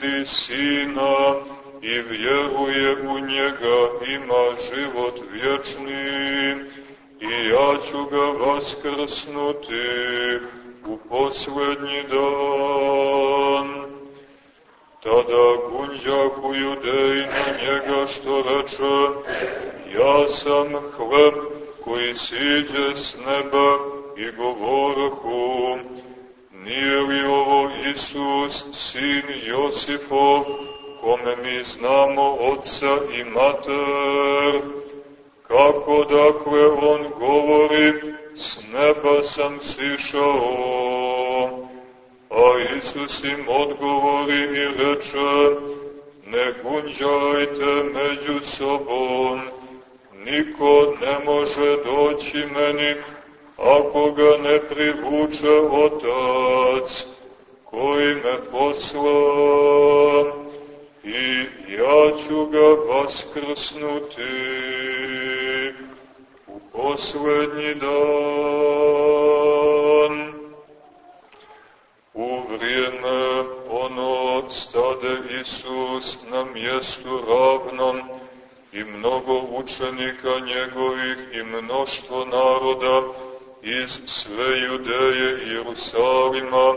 vidi Sina i vjeruje u njega ima život vječni i ja ću ga vaskrsnuti u poslednji dan. Tada gunđahu judej na njega što reče, ja sam hleb koji siđe s neba i govorhu, nije li ovo Isus, sin Josifov, kome mi znamo oca i mater, kako dakle on govori, s neba sam sišao. A Isus im odgovori i reče, ne gunđajte među sobom, niko ne može doći meni ako ga ne privuče Otac koji me posla i ja ću ga vaskrsnuti u poslednji dan. U vrijeme ono stade Isus na mjestu ravnom i mnogo učenika njegovih i mnoštvo naroda iz sve Judeje i Jerusalima,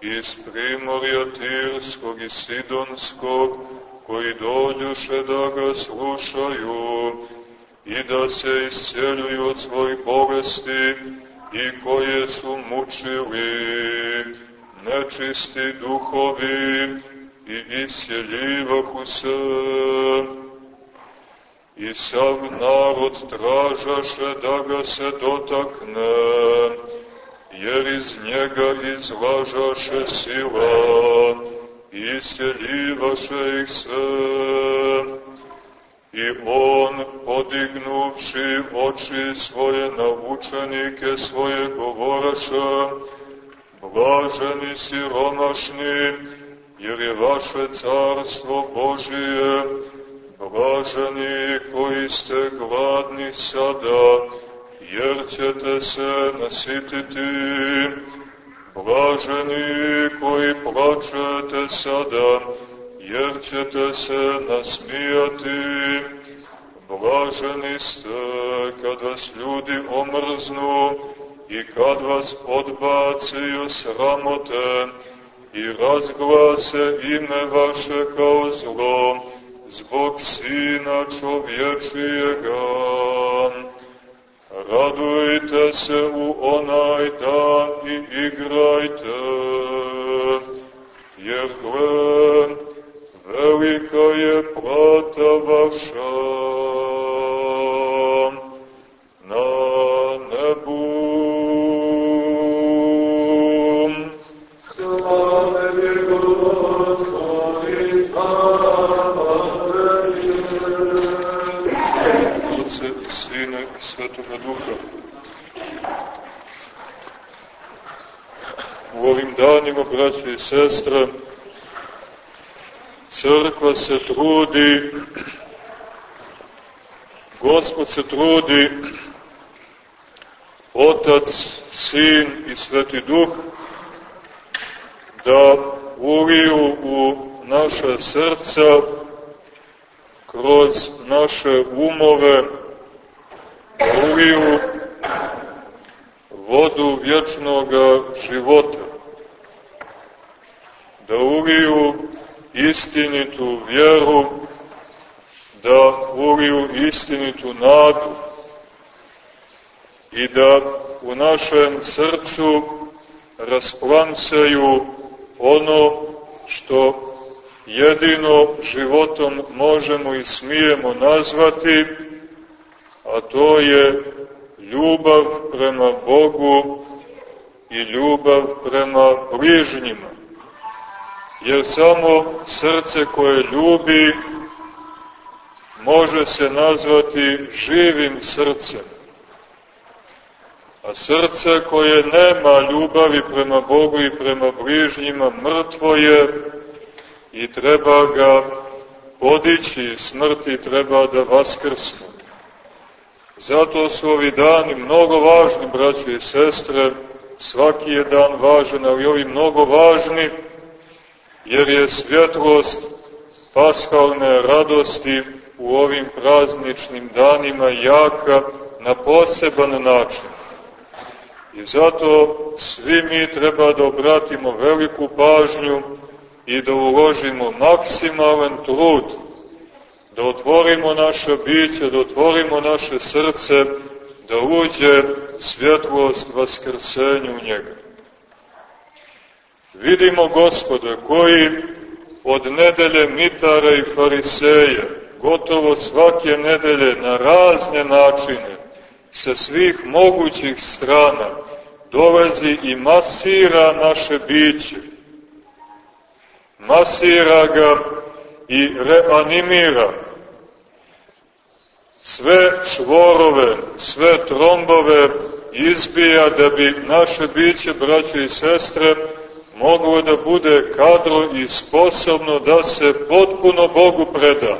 iz Primorja Tirskog i Sidonskog, koji dođuše da ga slušaju i da se isceljuju od svojih bolesti i koje su mučili nečisti duhovi i isjeljivahu se. I sav narod tražaše da ga se dotakne, jer iz njega izlažaše sila isjeljivaše ih sve. I on, podignuvši oči svoje na učenike svoje, govoraše, Blaženi siromašni, jer je vaše carstvo Božije, blaženi koji ste gladni sada, jer ćete se nasititi. Blaženi koji plačete sada, jer ćete se nasmijati. Blaženi ste kad vas ljudi omrznu i kad vas odbacaju sramote i razglase ime vaše kao zlo zbog Sina čovječijega. Radujte se u onaj dan i igrajte, jer gle, velika je plata vaša Ovim danima, braće i sestre, crkva se trudi, Gospod se trudi, Otac, Sin i Sveti Duh, da uliju u naše srca kroz naše umove da uliju vodu vječnog života, da uliju istinitu vjeru, da uliju istinitu nadu i da u našem srcu rasplancaju ono što jedino životom možemo i smijemo nazvati, a to je ljubav prema Bogu i ljubav prema bližnjima. Jer samo srce koje ljubi može se nazvati živim srcem. A srce koje nema ljubavi prema Bogu i prema bližnjima mrtvo je i treba ga podići smrti treba da vaskrsnu. Zato su ovi dani mnogo važni, braće i sestre, svaki je dan važan, ali ovi mnogo važni, jer je svjetlost paskalne radosti u ovim prazničnim danima jaka na poseban način. I zato svi mi treba da obratimo veliku pažnju i da uložimo maksimalan trud, da otvorimo naše biće, da otvorimo naše srce, da uđe svjetlost vaskrsenju u njega. Vidimo, gospode, koji od nedelje mitara i fariseja, gotovo svake nedelje na razne načine, sa svih mogućih strana, dolazi i masira naše biće. Masira ga i reanimira. Sve švorove, sve trombove izbija da bi naše biće, braće i sestre, moglo da bude kadro i sposobno da se potpuno Bogu preda.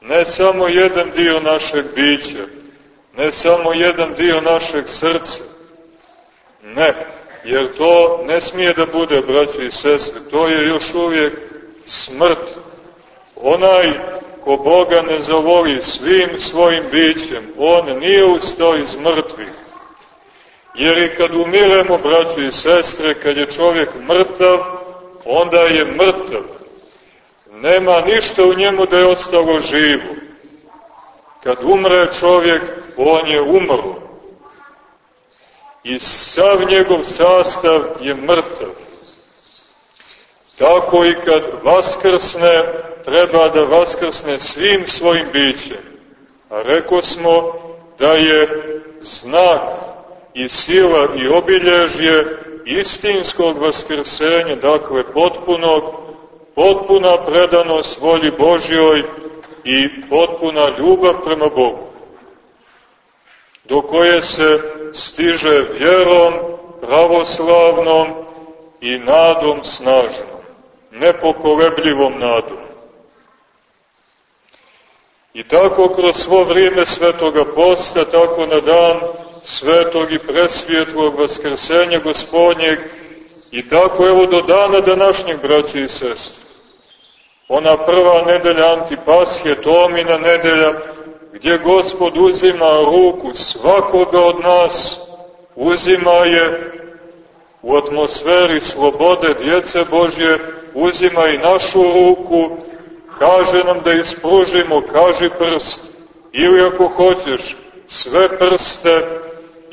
Ne samo jedan dio našeg bića, ne samo jedan dio našeg srca, ne, jer to ne smije da bude, braći i sestre, to je još uvijek smrt. Onaj ko Boga ne zavoli svim svojim bićem, on nije ustao iz mrtvih. Jer i kad umiremo, braći i sestre, kad je čovjek mrtav, onda je mrtav. Nema ništa u njemu da je ostalo živo. Kad umre čovjek, on je umro i sav njegov sastav je mrtav. Tako i kad vaskrsne, treba da vaskrsne svim svojim bićem. A reko smo da je znak i sila i obilježje istinskog vaskrsenja, dakle potpunog, potpuna predanost volji Božjoj i potpuna ljubav prema Bogu do koje se stiže vjerom pravoslavnom i nadom snažnom, nepokolebljivom nadom. I tako kroz svo vrijeme svetoga posta, tako na dan svetog i presvjetlog vaskrsenja gospodnjeg i tako evo do dana današnjeg, braći i sestre. Ona prva nedelja Antipashe, Tomina nedelja, gdje Gospod uzima ruku svakoga od nas, uzima je u atmosferi slobode djece Božje, uzima i našu ruku, kaže nam da ispružimo, kaži prst, ili ako hoćeš, sve prste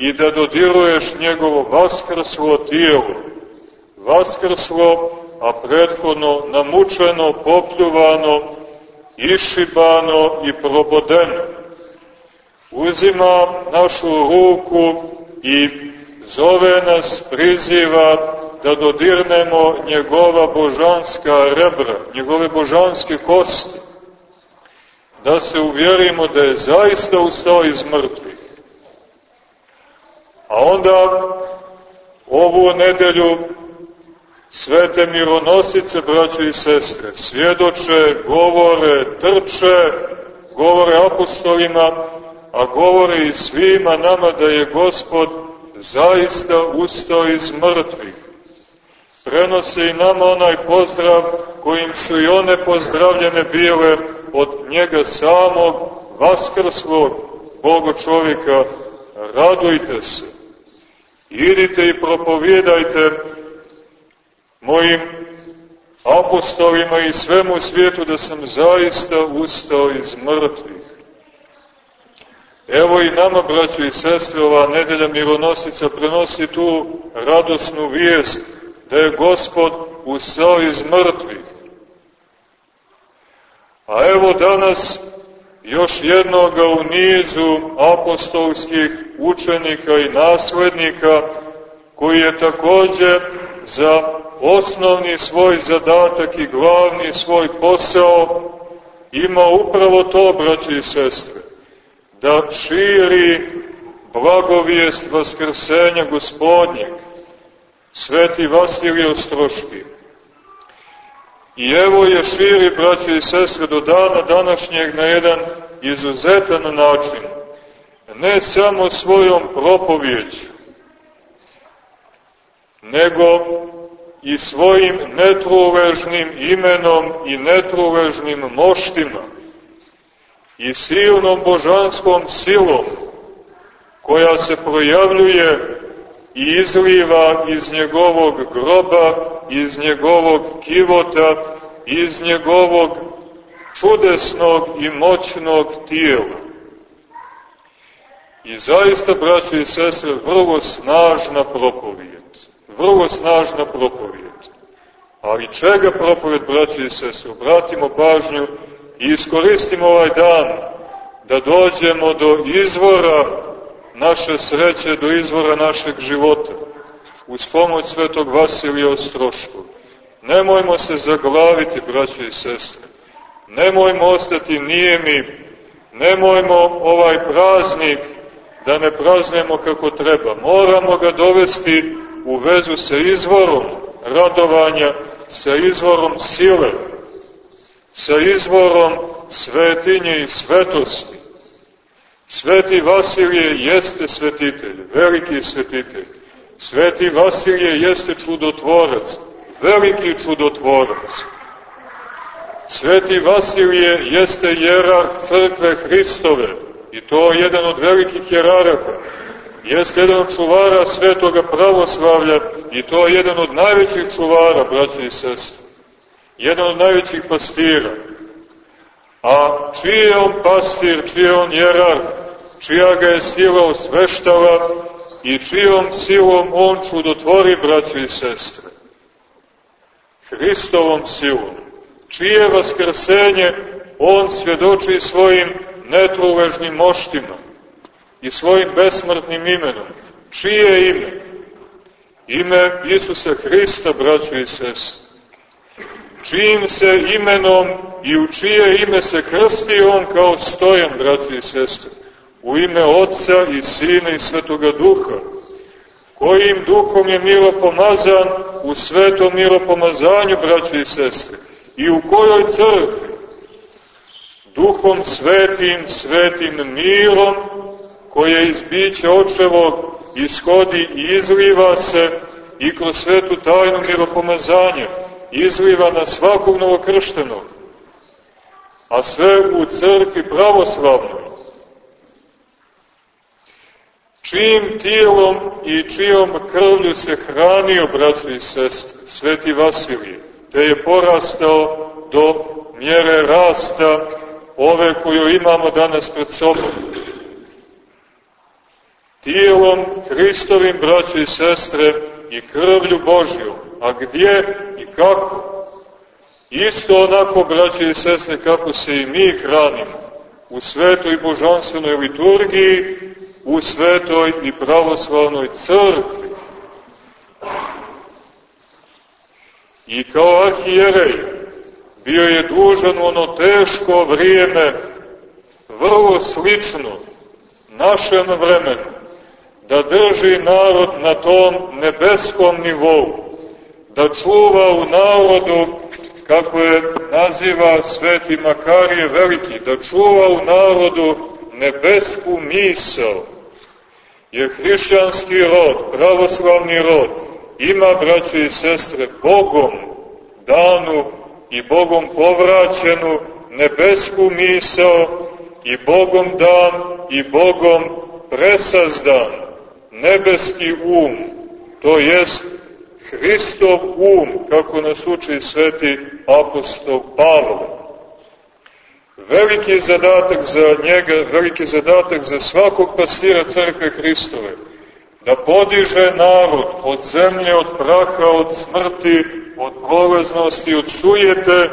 i da dodiruješ njegovo vaskrslo tijelo. Vaskrslo, a prethodno namučeno, popljuvano, išibano i probodeno. Uzima našu ruku i zove nas, priziva da dodirnemo njegova božanska rebra, njegove božanske kosti, da se uvjerimo da je zaista ustao iz mrtvih. A onda ovu nedelju svete mironosice, braće i sestre, svjedoče, govore, trče, govore apostolima, a govore i svima nama da je Gospod zaista ustao iz mrtvih. Prenose i nama onaj pozdrav kojim su i one pozdravljene bile od njega samog, vaskrslog Boga čovjeka, radujte se. Idite i propovijedajte mojim apostolima i svemu svijetu da sam zaista ustao iz mrtvih. Evo i nama, braćo i sestre, ova nedelja mironosica prenosi tu radosnu vijest da je Gospod ustao iz mrtvih. A evo danas još jednoga u nizu apostolskih učenika i naslednika koji je takođe za osnovni svoj zadatak i glavni svoj posao ima upravo to, braći i sestre, da širi blagovijest vaskrsenja gospodnjeg, sveti Vasilij Ostroški. I evo je širi, braće i sestre, do dana današnjeg na jedan izuzetan način. Ne samo svojom propovjeću, nego i svojim netruležnim imenom i netruležnim moštima i silnom božanskom silom koja se projavljuje i izliva iz njegovog groba, iz njegovog kivota, iz njegovog čudesnog i moćnog tijela. I zaista, braći i sestre, vrlo snažna propovijet. Vrlo snažna propovijet. Ali čega propovijet, braći i sestre? Obratimo pažnju i iskoristimo ovaj dan da dođemo do izvora naše sreće, do izvora našeg života, uz pomoć svetog Vasilija Ostroškog. Nemojmo se zaglaviti, braće i sestre. Nemojmo ostati nijemi. Nemojmo ovaj praznik da ne praznujemo kako treba. Moramo ga dovesti u vezu sa izvorom radovanja, sa izvorom sile, sa izvorom svetinje i svetosti. Sveti Vasilije jeste svetitelj, veliki svetitelj. Sveti Vasilije jeste čudotvorac, veliki čudotvorac. Sveti Vasilije jeste jerar crkve Hristove i to je jedan od velikih jeraraka. Jeste jedan od čuvara svetoga pravoslavlja i to je jedan od najvećih čuvara, braće i sestre. Jedan od najvećih pastira. A čiji je on pastir, čiji je on jerar, čija ga je sila osveštala i čijom silom on čudotvori, braće i sestre. Hristovom silom, čije vaskrsenje on svjedoči svojim netruležnim moštima i svojim besmrtnim imenom. Čije ime? Ime Isusa Hrista, braćo i sestre. Čijim se imenom i u čije ime se krsti on kao stojan, braćo i sestre. U ime Otca i Sina i Svetoga Duha kojim duhom je milo pomazan u svetom miropomazanju, braće i sestre, i u kojoj crkvi duhom svetim, svetim mirom, koje iz bića očevog ishodi i izliva se i kroz svetu tajnu miropomazanja, izliva na svakog novokrštenog, a sve u crkvi pravoslavnoj, čijim tijelom i čijom krvlju se hranio, braćo i sestre, sveti Vasilije, te je porastao do mjere rasta ove koju imamo danas pred sobom. Tijelom Hristovim, braćo i sestre, i krvlju Božju. A gdje i kako? Isto onako, braćo i sestre, kako se i mi hranimo. U svetoj božanstvenoj liturgiji, u svetoj i pravoslavnoj crkvi. I kao arhijerej bio je dužan u ono teško vrijeme, vrlo slično našem vremenu, da drži narod na tom nebeskom nivou, da čuva u narodu, kako je naziva sveti Makarije Veliki, da čuva u narodu nebesku misao, jer hrišćanski rod, pravoslavni rod, ima, braće i sestre, Bogom danu i Bogom povraćenu nebesku misao i Bogom dan i Bogom presazdan nebeski um, to jest Hristov um, kako nas uči sveti apostol Pavle veliki zadatak za njega, veliki zadatak za svakog pastira crkve Hristove, da podiže narod od zemlje, od praha, od smrti, od prolaznosti, od sujete,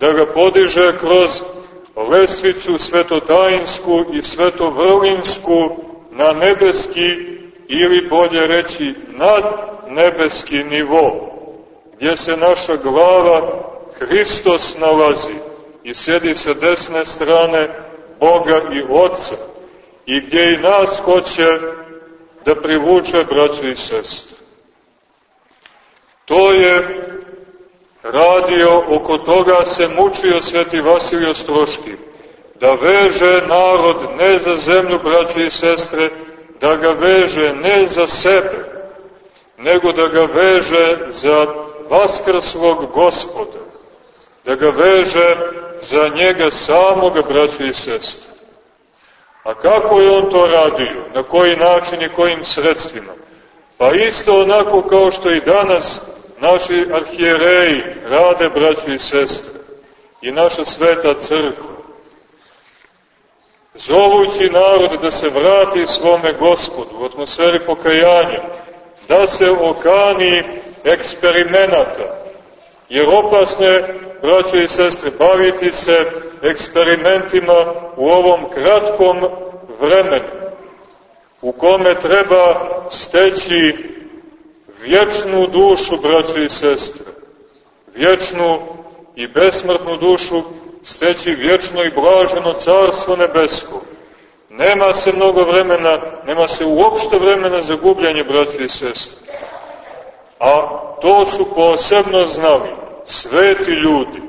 da ga podiže kroz lestvicu svetotajinsku i svetovrlinsku na nebeski ili bolje reći nad nebeski nivo, gdje se naša glava Hristos nalazi i sjedi sa desne strane Boga i Otca i gdje i nas hoće da privuče braću i sestre. To je radio, oko toga se mučio sveti Vasilij Ostroški, da veže narod ne za zemlju, braće i sestre, da ga veže ne za sebe, nego da ga veže za vaskrslog gospoda, da ga veže za njega samoga, braće i sestre. A kako je on to radio? Na koji način i kojim sredstvima? Pa isto onako kao što i danas naši arhijereji rade, braći i sestre, i naša sveta crkva, zovući narod da se vrati svome gospodu u atmosferi pokajanja, da se okani eksperimenata, jer opasno je, braće i sestre, baviti se eksperimentima u ovom kratkom vremenu, u kome treba steći vječnu dušu, braće i sestre, vječnu i besmrtnu dušu, steći vječno i blaženo carstvo nebesko. Nema se mnogo vremena, nema se uopšte vremena za gubljanje, braće i sestre. A to su posebno znali sveti ljudi,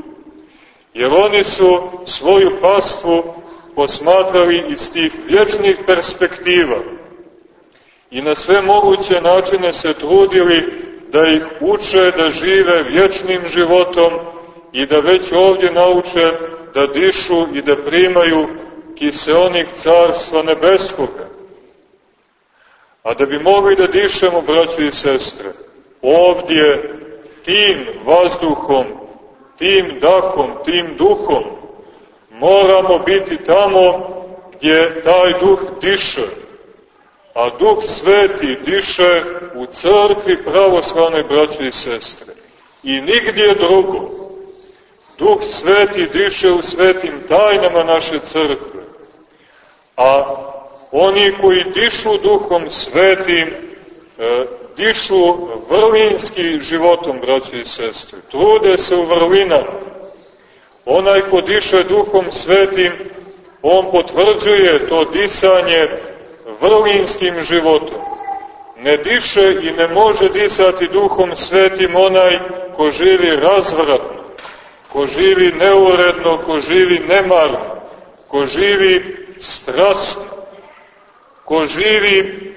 jer oni su svoju pastvu posmatrali iz tih vječnih perspektiva i na sve moguće načine se trudili da ih uče da žive vječnim životom i da već ovdje nauče da dišu i da primaju kiseonik carstva nebeskoga. A da bi mogli da dišemo, braći i sestre, ovdje tim vazduhom, tim dahom, tim duhom, moramo biti tamo gdje taj duh diše, a duh sveti diše u crkvi pravoslavne braće i sestre. I nigdje drugo. Duh sveti diše u svetim tajnama naše crkve. A oni koji dišu duhom svetim, e, dišu vrlinski životom, braće i sestre. Trude se u vrlinama. Onaj ko diše duhom svetim, on potvrđuje to disanje vrlinskim životom. Ne diše i ne može disati duhom svetim onaj ko živi razvratno, ko živi neuredno, ko živi nemarno, ko živi strastno, ko živi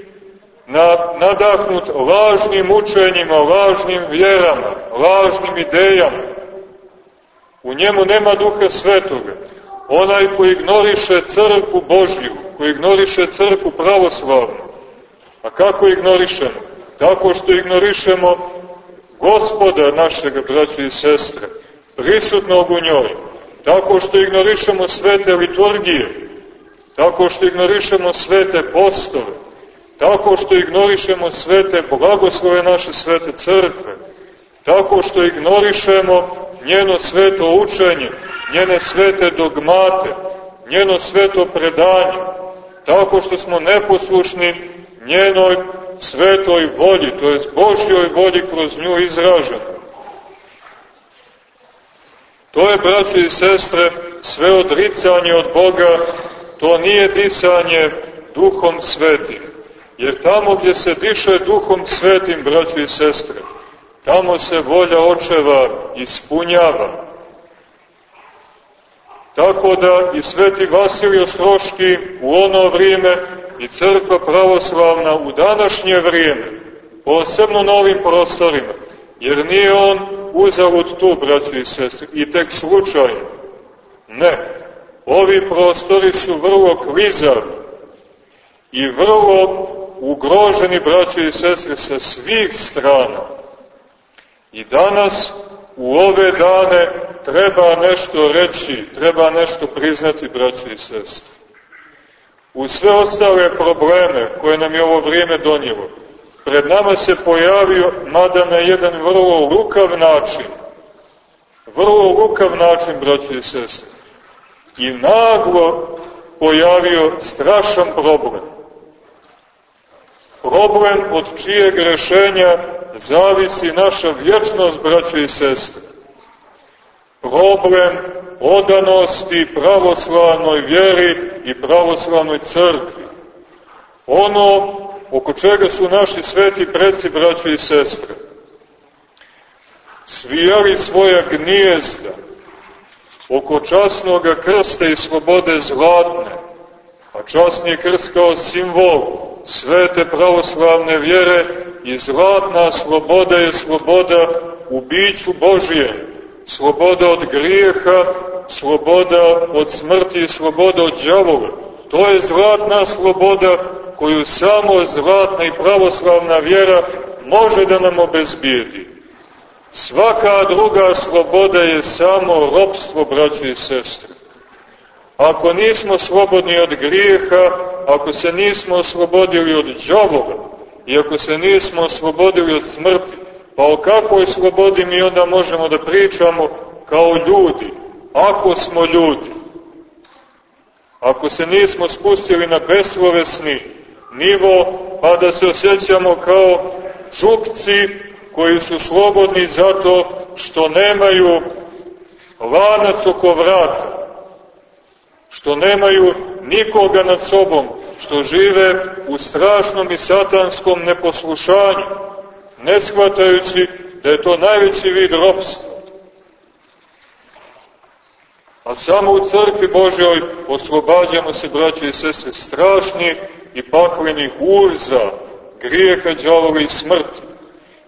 nadahnut lažnim učenjima, lažnim vjerama, lažnim idejama. U njemu nema duha svetoga. Onaj ko ignoriše crkvu Božju, ko ignoriše crkvu pravoslavnu. A kako ignorišemo? Tako što ignorišemo gospoda našega, braća i sestre, prisutnog u njoj. Tako što ignorišemo svete liturgije. Tako što ignorišemo svete postove. Tako što ignorišemo svete blagoslove naše svete crkve. Tako što ignorišemo njeno sveto učenje, njene svete dogmate, njeno sveto predanje, tako što smo neposlušni njenoj svetoj volji, to je Božjoj volji kroz nju izraženo. To je, braće i sestre, sve odricanje od Boga, to nije disanje duhom svetim. Jer tamo gdje se diše duhom svetim, braće i sestre, tamo se volja očeva ispunjava. Tako da i sveti Vasilij Ostroški u ono vrijeme i crkva pravoslavna u današnje vrijeme, posebno na ovim prostorima, jer nije on uzavut tu, braći i sestri, i tek slučajno. Ne, ovi prostori su vrlo klizavi i vrlo ugroženi, braći i sestre, sa svih strana. I danas, u ove dane, treba nešto reći, treba nešto priznati, braći i sestre. U sve ostale probleme koje nam je ovo vrijeme donijelo, pred nama se pojavio, mada na jedan vrlo lukav način, vrlo lukav način, braći i sestre, i naglo pojavio strašan problem. Problem od čijeg rešenja zavisi naša vječnost, braće i sestre problem odanosti pravoslavnoj vjeri i pravoslavnoj crkvi. Ono oko čega su naši sveti preci, braći i sestre. svijali svoja gnijezda oko časnog krsta i slobode zlatne, a časni krst kao simbol svete pravoslavne vjere i zlatna sloboda je sloboda u biću Božije, sloboda od grijeha, sloboda od smrti i sloboda od džavoga. To je zlatna sloboda koju samo zlatna i pravoslavna vjera može da nam obezbijedi. Svaka druga sloboda je samo ropstvo, braći i sestre. Ako nismo slobodni od grijeha, ako se nismo oslobodili od džavoga, i ako se nismo oslobodili od smrti, pa o kakvoj slobodi mi onda možemo da pričamo kao ljudi, ako smo ljudi? Ako se nismo spustili na beslovesni nivo, pa da se osjećamo kao župci koji su slobodni zato što nemaju lanac oko vrata, što nemaju nikoga nad sobom, što žive u strašnom i satanskom neposlušanju, ne shvatajući da je to najveći vid ropstva. A samo u crkvi Božoj oslobađamo se, braće i sestre, strašnih i paklenih urza, grijeha, džavoga i smrti.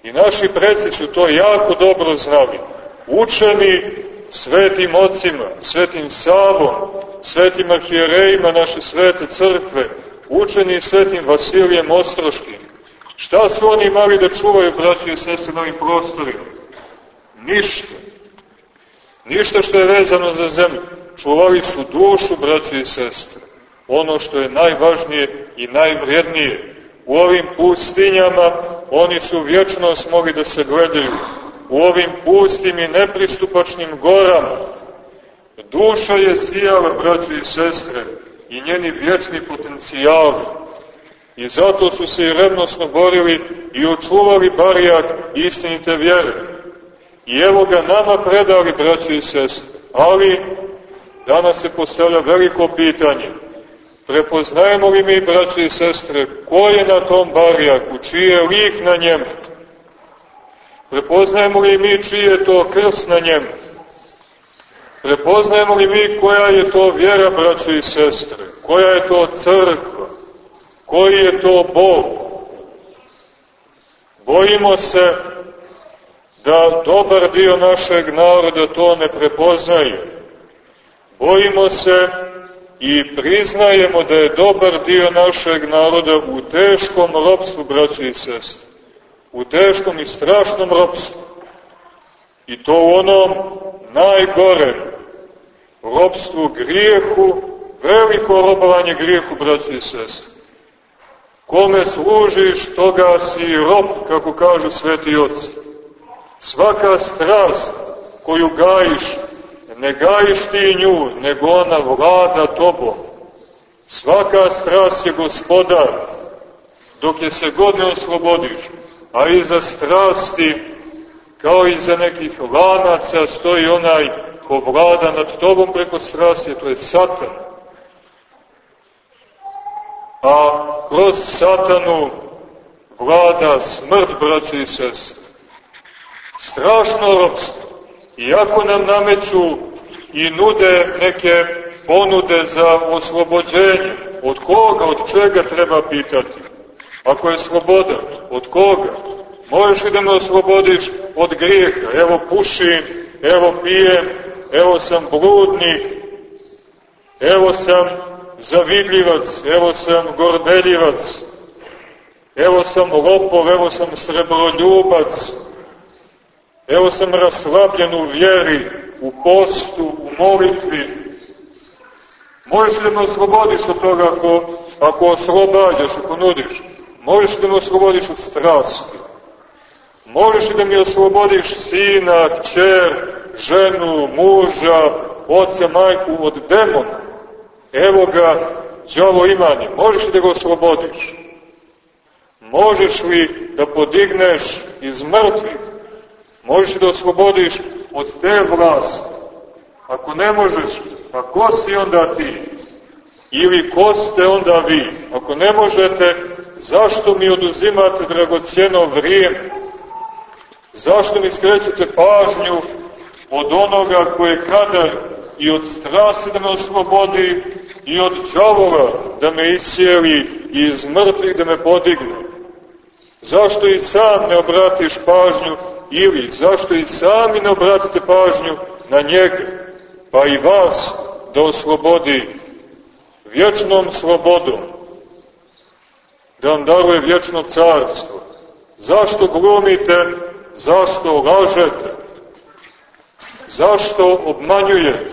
I naši preci su to jako dobro znali. Učeni svetim ocima, svetim Savom, svetim arhijerejima naše svete crkve, učeni svetim Vasilijem Ostroškim. Šta su oni imali da čuvaju, braći i sestre, na ovim prostorima? Ništa. Ništa što je vezano za zemlju. Čuvali su dušu, braći i sestre. Ono što je najvažnije i najvrednije. U ovim pustinjama oni su vječnost mogli da se gledaju. U ovim pustim i nepristupačnim gorama duša je sijala, braći i sestre, i njeni vječni potencijali. I zato su se i revnosno borili i očuvali barijak istinite vjere. I evo ga nama predali, braći i sestre. Ali, danas se postavlja veliko pitanje. Prepoznajemo li mi, braći i sestre, ko je na tom barijaku, čiji je lik na njemu? Prepoznajemo li mi čiji je to krst na njemu? Prepoznajemo li mi koja je to vjera, braći i sestre? Koja je to crkva? Koji je to Bog? Bojimo se da dobar dio našeg naroda to ne prepoznaje. Bojimo se i priznajemo da je dobar dio našeg naroda u teškom ropstvu, braći i sestre. U teškom i strašnom ropstvu. I to u onom najgore ropstvu grijehu, veliko robovanje grijehu, braći i sestre. Kome služiš, toga si rob, kako kažu sveti oci. Svaka strast koju gajiš, ne gajiš ti nju, nego ona vlada tobom. Svaka strast je gospodar, dok je se god ne oslobodiš, a iza strasti, kao i za nekih lanaca, stoji onaj ko vlada nad tobom preko strasti, to je satan. A kroz satanu vlada smrt, braće i sestre. Strašno ropstvo. Iako nam nameću i nude neke ponude za oslobođenje, od koga, od čega treba pitati? Ako je sloboda, od koga? Možeš li da me oslobodiš od grijeha? Evo pušim, evo pijem, evo sam bludnik, evo sam zavidljivac, evo sam gordeljivac, evo sam lopov, evo sam srebroljubac, evo sam raslabljen u vjeri, u postu, u molitvi. Možeš da me oslobodiš od toga ako, ako oslobađaš, ako nudiš. Možeš da me oslobodiš od strasti. Možeš da mi oslobodiš sina, kćer, ženu, muža, oca, majku od demona. Evo ga, džavo imanje. Možeš li da ga oslobodiš? Možeš li da podigneš iz mrtvih? Možeš da oslobodiš od te vlasti? Ako ne možeš, a ko si onda ti? Ili ko ste onda vi? Ako ne možete, zašto mi oduzimate dragocjeno vrijeme? Zašto mi skrećete pažnju od onoga koje kadar i od strasti da me oslobodi i od džavola da me iscijeli i iz mrtvih da me podigne? Zašto i sam ne obratiš pažnju ili zašto i sami ne obratite pažnju na njega, pa i vas da oslobodi vječnom slobodom, da vam daruje vječno carstvo. Zašto glumite, zašto lažete, zašto obmanjujete?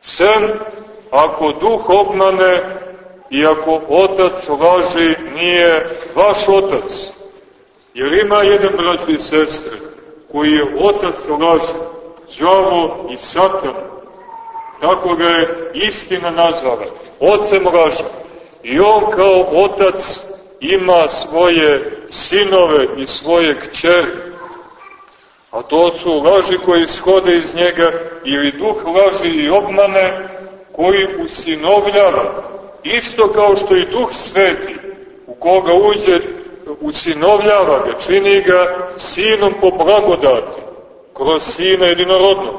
Sem ako duh obmane i ako otac laži nije vaš otac. Jer ima jedan braći i sestre koji je otac laži, džavo i satan. Tako ga je istina nazvala. Ocem laži. I on kao otac ima svoje sinove i svoje kćeri. A to su laži koji ishode iz njega ili duh laži i obmane koji usinovljava. Isto kao što i duh sveti u koga uđe usinovljava ga, čini ga sinom po blagodati, kroz sina jedinorodnog.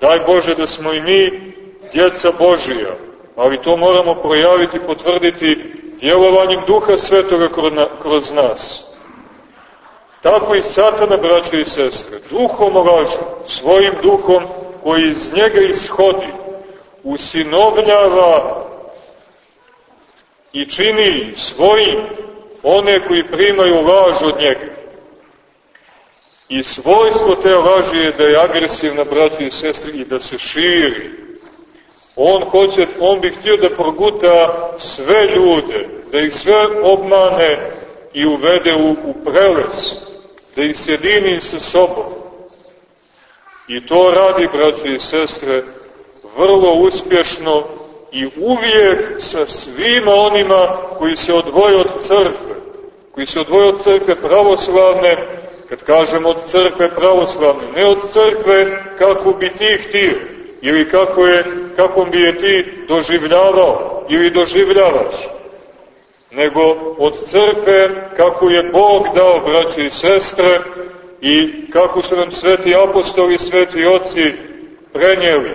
Daj Bože da smo i mi djeca Božija, ali to moramo projaviti, potvrditi djelovanjem duha svetoga kroz nas. Tako i satana, braćo i sestre, duhom lažu, svojim duhom koji iz njega ishodi, usinovljava i čini svojim one koji primaju laž od njega. I svojstvo te laži je da je agresivna, braći i sestri, i da se širi. On hoće, on bi htio da proguta sve ljude, da ih sve obmane i uvede u, u preles, da ih sjedini sa sobom. I to radi, braći i sestre, vrlo uspješno i uvijek sa svima onima koji se odvoje od crkve, koji se odvoje od crkve pravoslavne, kad kažem od crkve pravoslavne, ne od crkve kako bi ti htio, ili kako, je, kako bi je ti doživljavao, ili doživljavaš, nego od crkve kako je Bog dao, braće i sestre, i kako su nam sveti apostoli, sveti oci prenijeli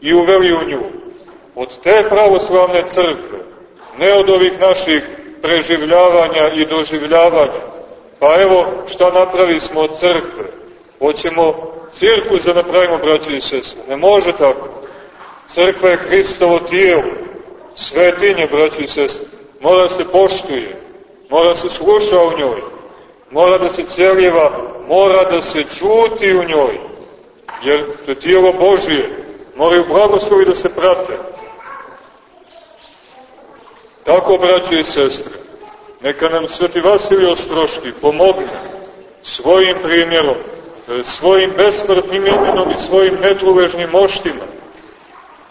i uveli u nju od te pravoslavne crkve, ne od ovih naših preživljavanja i doživljavanja. Pa evo šta napravi smo od crkve. Hoćemo cirkus da napravimo, braće i sestre. Ne može tako. Crkva je Hristovo tijelo, svetinje, braće i sestre. Mora se poštuje, mora se sluša u njoj, mora da se cijeljeva, mora da se čuti u njoj. Jer to je tijelo Božije, moraju blagoslovi da se prate. Tako, braće i sestre, neka nam Sveti Vasilij Ostroški pomogne svojim primjerom, svojim besmrtnim imenom i svojim netruležnim moštima.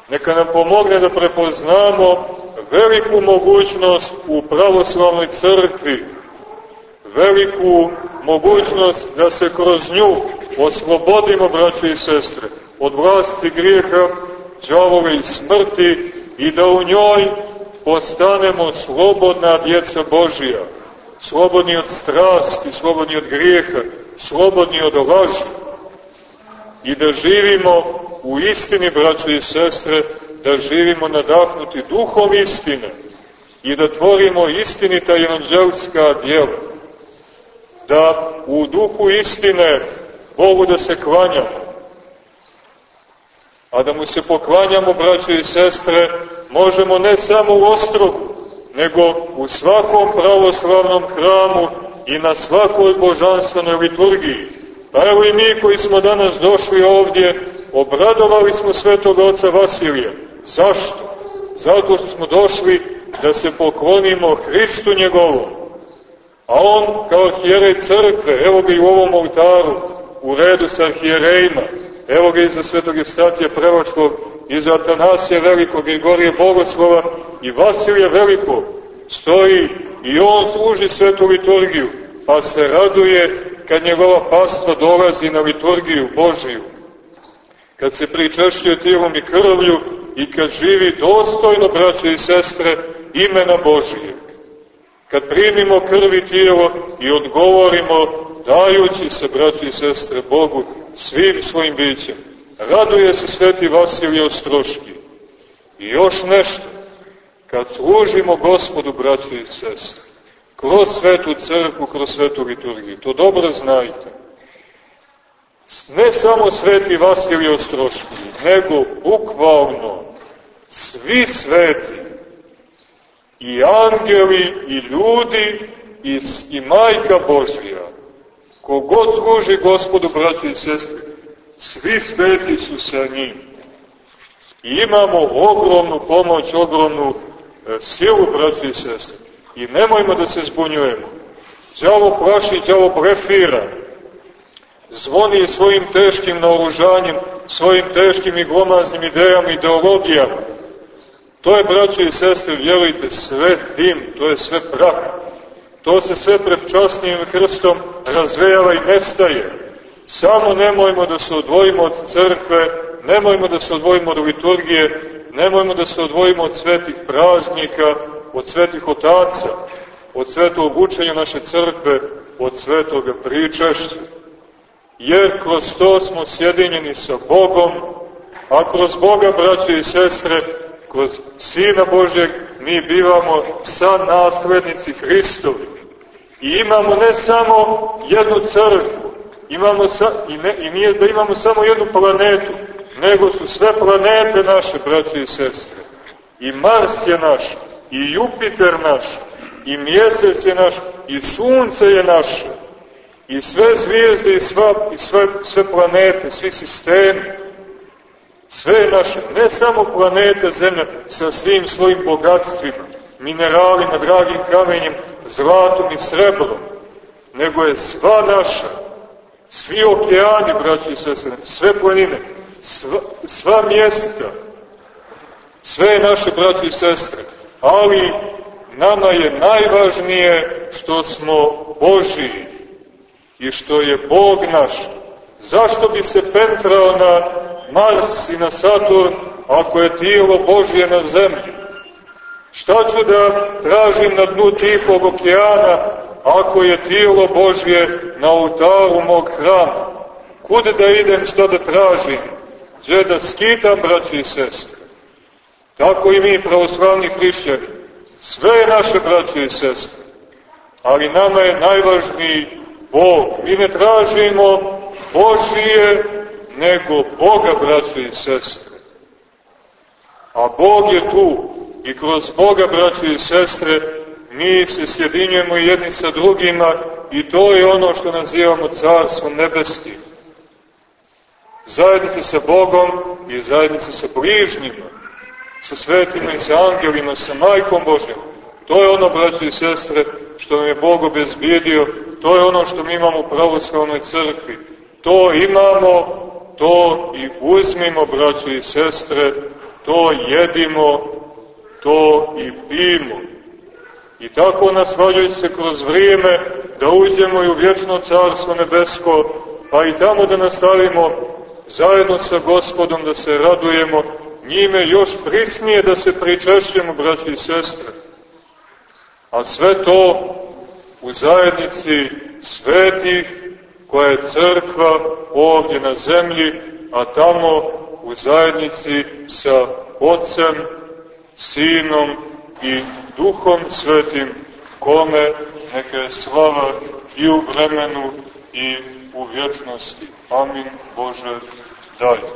Neka nam pomogne da prepoznamo veliku mogućnost u pravoslavnoj crkvi, veliku mogućnost da se kroz nju oslobodimo, braće i sestre, od vlasti grijeha, džavove i smrti i da u njoj postanemo slobodna djeca Božija, slobodni od strasti, slobodni od grijeha, slobodni od laži i da živimo u istini, braćo i sestre, da živimo nadahnuti duhom istine i da tvorimo istinita evanđelska djela, da u duhu istine Bogu da se klanjamo, a da mu se poklanjamo, braćo i sestre, možemo ne samo u Ostrogu, nego u svakom pravoslavnom hramu i na svakoj božanstvenoj liturgiji. Pa evo i mi koji smo danas došli ovdje, obradovali smo svetog oca Vasilija. Zašto? Zato što smo došli da se poklonimo Hristu njegovom. A on kao arhijerej crkve, evo ga i u ovom oltaru, u redu sa arhijerejima, evo ga iza svetog Evstatija Prevačkog, iza Atanasija Velikog, Grigorije Bogoslova i Vasilija Velikog, stoji i on služi svetu liturgiju, pa se raduje kad njegova pastva dolazi na liturgiju Božiju, kad se pričešćuje tijelom i krvlju i kad živi dostojno, braće i sestre, imena Božije. Kad primimo krvi tijelo i odgovorimo dajući se, braći i sestre, Bogu svim svojim bićem. Raduje se sveti Vasilij Ostroški. I još nešto, kad služimo gospodu, braći i sestre, kroz svetu crkvu, kroz svetu liturgiju, to dobro znajte. Ne samo sveti Vasilij Ostroški, nego bukvalno svi sveti, i angeli, i ljudi, i, i majka Božija, kogod služi gospodu, braći i sestri, svi sveti su sa njim. I imamo ogromnu pomoć, ogromnu silu, braći i sestri. I nemojmo da se zbunjujemo. Đavo plaši, đavo prefira. Zvoni svojim teškim naoružanjem, svojim teškim i glomaznim idejama, ideologijama. To je, braći i sestre, vjerujte, sve dim, to je sve prah. To se sve pred časnim krstom razvejava i nestaje. Samo nemojmo da se odvojimo od crkve, nemojmo da se odvojimo od liturgije, nemojmo da se odvojimo od svetih praznika, od svetih otaca, od svetog učenja naše crkve, od svetog pričešća. Jer kroz to smo sjedinjeni sa Bogom, a kroz Boga, braće i sestre, kroz Sina Božjeg, mi bivamo sa naslednici Hristovi. I imamo ne samo jednu crkvu, imamo sa, i, ne, i nije da imamo samo jednu planetu, nego su sve planete naše, braće i sestre. I Mars je naš, i Jupiter naš, i mjesec je naš, i sunce je naše, i sve zvijezde, i, sva, i sve, sve planete, svi sistemi, sve je naše, ne samo planeta Zemlja sa svim svojim bogatstvima, mineralima, dragim kamenjem, zlatom i srebrom, nego je sva naša, svi okeani, braći i sestre, sve planine, sva, sva mjesta, sve naše, braći i sestre, ali nama je najvažnije što smo Božiji i što je Bog naš. Zašto bi se pentrao na Mars i na Saturn ako je tijelo Božje na zemlji? Šta ću da tražim na dnu Tihog okeana ako je tijelo Božje na oltaru mog hrama? Kud da idem, šta da tražim? Gdje da skitam, braći i sestre? Tako i mi, pravoslavni hrišćani. Sve je naše, braći i sestre. Ali nama je najvažniji Bog. Mi ne tražimo Božije, nego Boga, braći i sestre. A Bog je tu i kroz Boga, braći i sestre, mi se sjedinjujemo jedni sa drugima i to je ono što nazivamo Carstvom nebeskim. Zajednica sa Bogom i zajednica sa bližnjima, sa svetima i sa angelima, sa majkom Božjom. To je ono, braći i sestre, što nam je Bog obezbijedio, to je ono što mi imamo u pravoslavnoj crkvi. To imamo, to i uzmimo, braći i sestre, to jedimo, to i pimo. I tako nas valjaju se kroz vrijeme da uđemo i u vječno carstvo nebesko, pa i tamo da nastavimo zajedno sa gospodom da se radujemo, njime još prisnije da se pričešćemo, braći i sestre. A sve to u zajednici svetih, koja je crkva ovdje na zemlji, a tamo u zajednici sa Otcem, Sinom i Duhom Svetim, kome neka slava i u vremenu i u vječnosti. Amin Bože, carstvo.